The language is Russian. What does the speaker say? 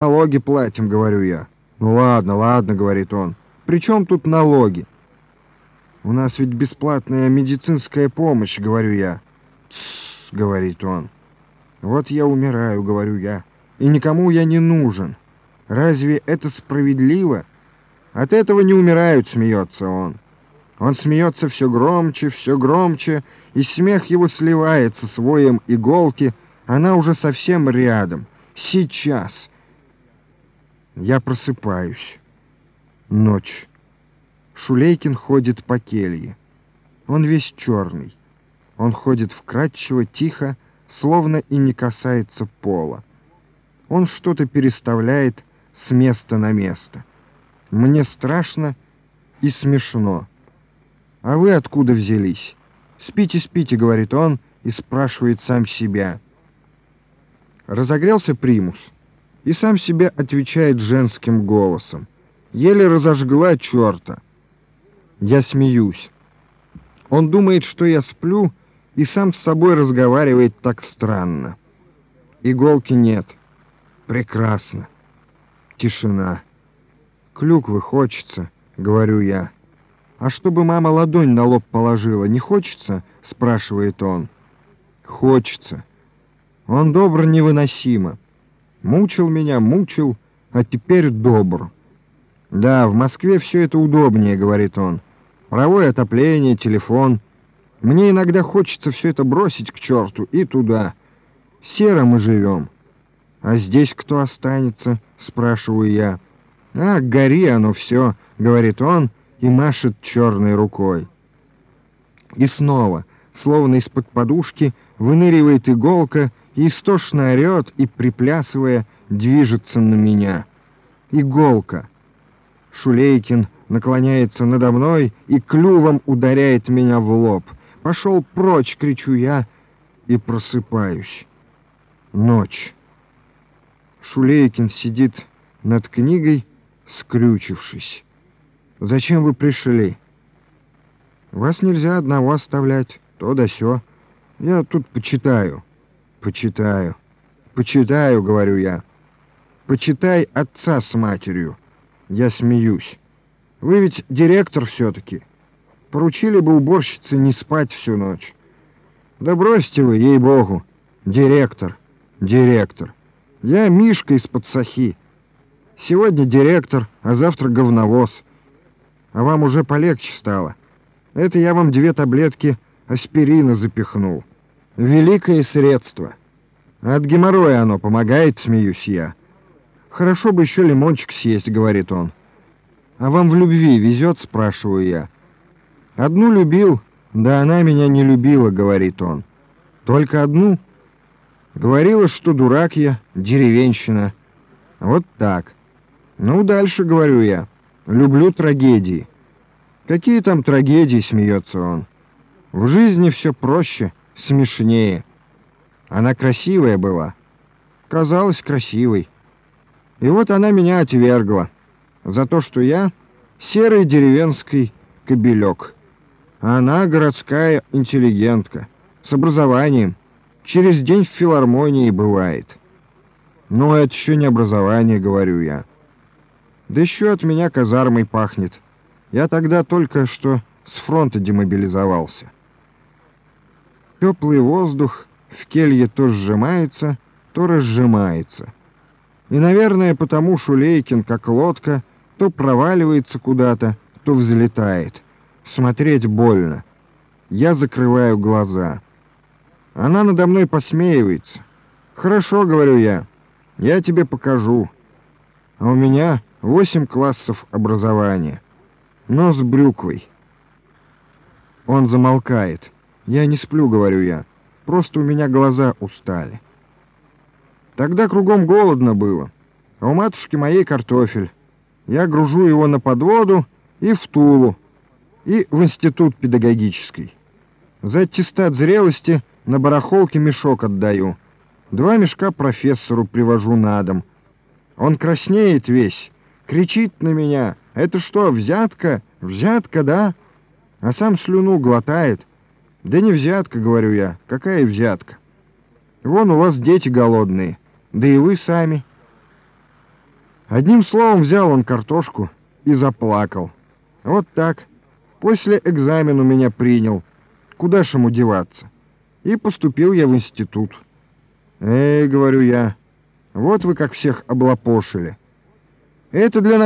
налоги платим, говорю я. Ну ладно, ладно, говорит он. При чем тут налоги? У нас ведь бесплатная медицинская помощь, говорю я. Тссс, говорит он. Вот я умираю, говорю я. И никому я не нужен. Разве это справедливо? От этого не умирают, смеется он. Он смеется все громче, все громче, и смех его сливается с воем иголки. Она уже совсем рядом. Сейчас. Я просыпаюсь. Ночь. Шулейкин ходит по келье. Он весь черный. Он ходит вкрадчиво, тихо, словно и не касается пола. Он что-то переставляет с места на место. Мне страшно и смешно. А вы откуда взялись? Спите, спите, говорит он и спрашивает сам себя. Разогрелся примус и сам себе отвечает женским голосом. Еле разожгла черта. Я смеюсь. Он думает, что я сплю, и сам с собой разговаривает так странно. Иголки нет. Прекрасно. Тишина. Клюквы хочется, говорю я. А чтобы мама ладонь на лоб положила, не хочется? спрашивает он. Хочется. Он добр невыносимо. Мучил меня, мучил, а теперь добр. Да, в Москве все это удобнее, говорит он. Паровое отопление, телефон. Мне иногда хочется все это бросить к черту и туда. Серо мы живем. А здесь кто останется, спрашиваю я. А, гори оно все, говорит он и машет черной рукой. И снова, словно из-под подушки, выныривает иголка истошно орет и, приплясывая, движется на меня. Иголка. Шулейкин наклоняется надо мной и клювом ударяет меня в лоб. «Пошел прочь!» — кричу я и просыпаюсь. Ночь. Шулейкин сидит над книгой, скрючившись. «Зачем вы пришли?» «Вас нельзя одного оставлять, то да сё. Я тут почитаю». «Почитаю». «Почитаю», — говорю я. «Почитай отца с матерью». Я смеюсь. «Вы ведь директор все-таки. Поручили бы уборщице не спать всю ночь». «Да бросьте вы, ей-богу. Директор, директор. Я Мишка из-под Сахи. Сегодня директор, а завтра говновоз. А вам уже полегче стало. Это я вам две таблетки аспирина запихнул. Великое средство. От геморроя оно помогает, смеюсь я. Хорошо бы еще лимончик съесть, говорит он. А вам в любви везет, спрашиваю я. Одну любил, да она меня не любила, говорит он. Только одну? Говорила, что дурак я, деревенщина. Вот так. Ну, дальше, говорю я. Люблю трагедии. Какие там трагедии, смеется он. В жизни все проще, смешнее. Она красивая была. Казалась красивой. И вот она меня отвергла за то, что я серый деревенский кобелек. А она городская интеллигентка с образованием, через день в филармонии бывает. Но это еще не образование, говорю я. Да еще от меня казармой пахнет. Я тогда только что с фронта демобилизовался. Теплый воздух в келье то сжимается, то разжимается. И, наверное, потому Шулейкин, как лодка, то проваливается куда-то, то взлетает. Смотреть больно. Я закрываю глаза. Она надо мной посмеивается. «Хорошо», — говорю я, — «я тебе покажу». А у меня восемь классов образования, но с брюквой. Он замолкает. «Я не сплю», — говорю я, — «просто у меня глаза устали». Тогда кругом голодно было, а у матушки моей картофель. Я гружу его на подводу и в Тулу, и в институт педагогический. За аттестат зрелости на барахолке мешок отдаю. Два мешка профессору привожу на дом. Он краснеет весь, кричит на меня. «Это что, взятка? Взятка, да?» А сам слюну глотает. «Да не взятка, — говорю я. Какая взятка? Вон у вас дети голодные, да и вы сами». Одним словом, взял он картошку и заплакал. Вот так. После экзамена меня принял. Куда ж ему деваться? И поступил я в институт. Эй, говорю я, вот вы как всех облапошили. Это для